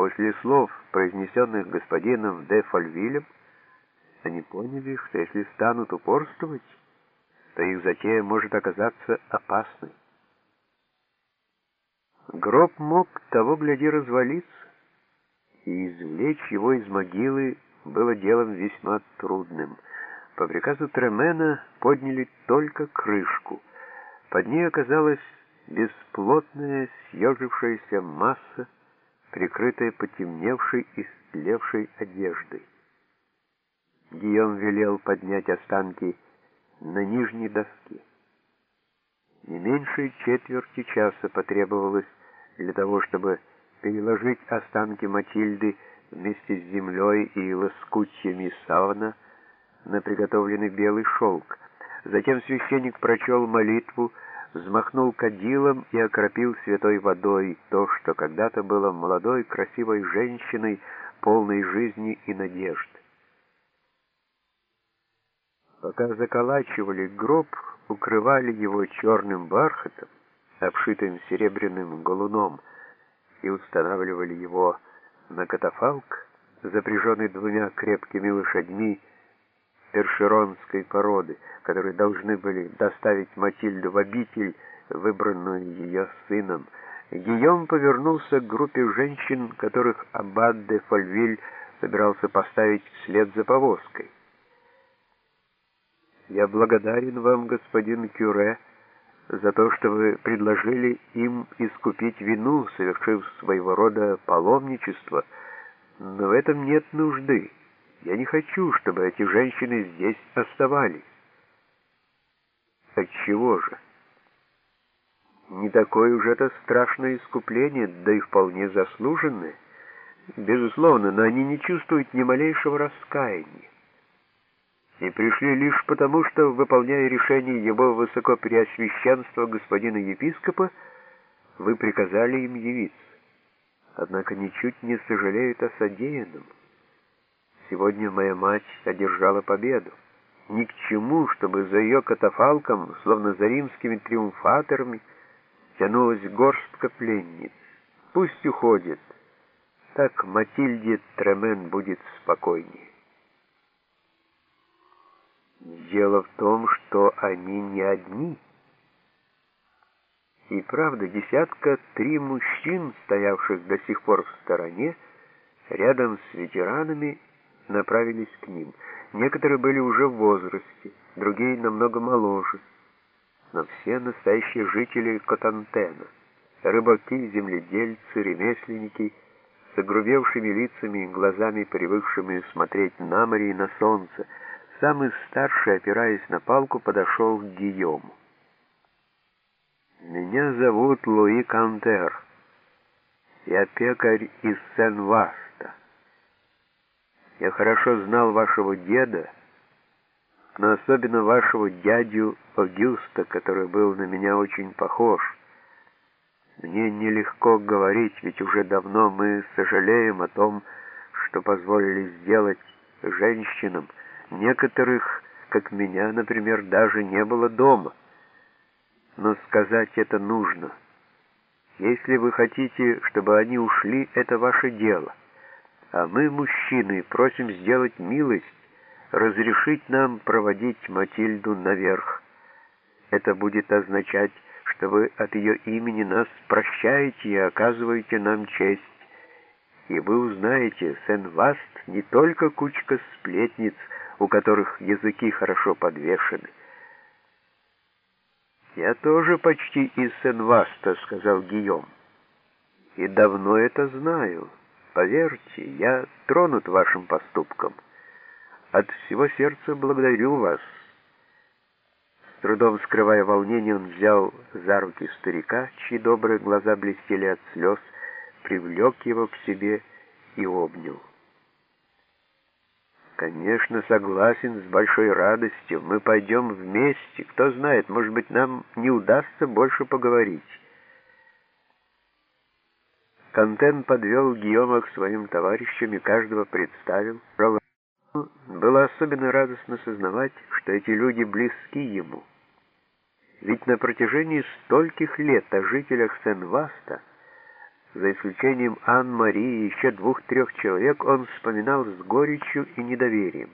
После слов, произнесенных господином де Фольвилем, они поняли, что если станут упорствовать, то их затея может оказаться опасной. Гроб мог того гляди развалиться, и извлечь его из могилы было делом весьма трудным. По приказу Тремена подняли только крышку. Под ней оказалась бесплотная съежившаяся масса, прикрытая потемневшей и стлевшей одеждой. Гийом велел поднять останки на нижней доске. Не меньше четверти часа потребовалось для того, чтобы переложить останки Матильды вместе с землей и лоскутьями савана на приготовленный белый шелк. Затем священник прочел молитву, взмахнул кадилом и окропил святой водой то, что когда-то было молодой красивой женщиной, полной жизни и надежд. Пока заколачивали гроб, укрывали его черным бархатом, обшитым серебряным голуном, и устанавливали его на катафалк, запряженный двумя крепкими лошадьми першеронской породы, которые должны были доставить Матильду в обитель, выбранную ее сыном, Гийом повернулся к группе женщин, которых аббат де Фольвиль собирался поставить вслед за повозкой. «Я благодарен вам, господин Кюре, за то, что вы предложили им искупить вину, совершив своего рода паломничество, но в этом нет нужды». Я не хочу, чтобы эти женщины здесь оставались. Отчего же? Не такое уж это страшное искупление, да и вполне заслуженное. Безусловно, но они не чувствуют ни малейшего раскаяния. И пришли лишь потому, что, выполняя решение его высокопреосвященства господина епископа, вы приказали им явиться. Однако ничуть не сожалеют о содеянном. Сегодня моя мать одержала победу. Ни к чему, чтобы за ее катафалком, словно за римскими триумфаторами, тянулась горстка пленниц. Пусть уходит. Так Матильде Тремен будет спокойнее. Дело в том, что они не одни. И правда, десятка три мужчин, стоявших до сих пор в стороне, рядом с ветеранами, направились к ним. Некоторые были уже в возрасте, другие намного моложе. Но все настоящие жители Котантена. Рыбаки, земледельцы, ремесленники, с огрубевшими лицами и глазами, привыкшими смотреть на море и на солнце. Самый старший, опираясь на палку, подошел к Гийому. «Меня зовут Луи Кантер. Я пекарь из Сен-Вас. Я хорошо знал вашего деда, но особенно вашего дядю Огюста, который был на меня очень похож. Мне нелегко говорить, ведь уже давно мы сожалеем о том, что позволили сделать женщинам. Некоторых, как меня, например, даже не было дома. Но сказать это нужно. Если вы хотите, чтобы они ушли, это ваше дело. А мы, мужчины, просим сделать милость, разрешить нам проводить Матильду наверх. Это будет означать, что вы от ее имени нас прощаете и оказываете нам честь. И вы узнаете, Сен-Васт не только кучка сплетниц, у которых языки хорошо подвешены. «Я тоже почти из Сен-Васта», — сказал Гийом. «И давно это знаю». Поверьте, я тронут вашим поступком. От всего сердца благодарю вас. С трудом скрывая волнение, он взял за руки старика, чьи добрые глаза блестели от слез, привлек его к себе и обнял. «Конечно, согласен, с большой радостью. Мы пойдем вместе. Кто знает, может быть, нам не удастся больше поговорить». Кантен подвел Гийома к своим товарищам и каждого представил. Было особенно радостно сознавать, что эти люди близки ему. Ведь на протяжении стольких лет о жителях Сен-Васта за исключением Ан-Марии и еще двух-трех человек, он вспоминал с горечью и недоверием.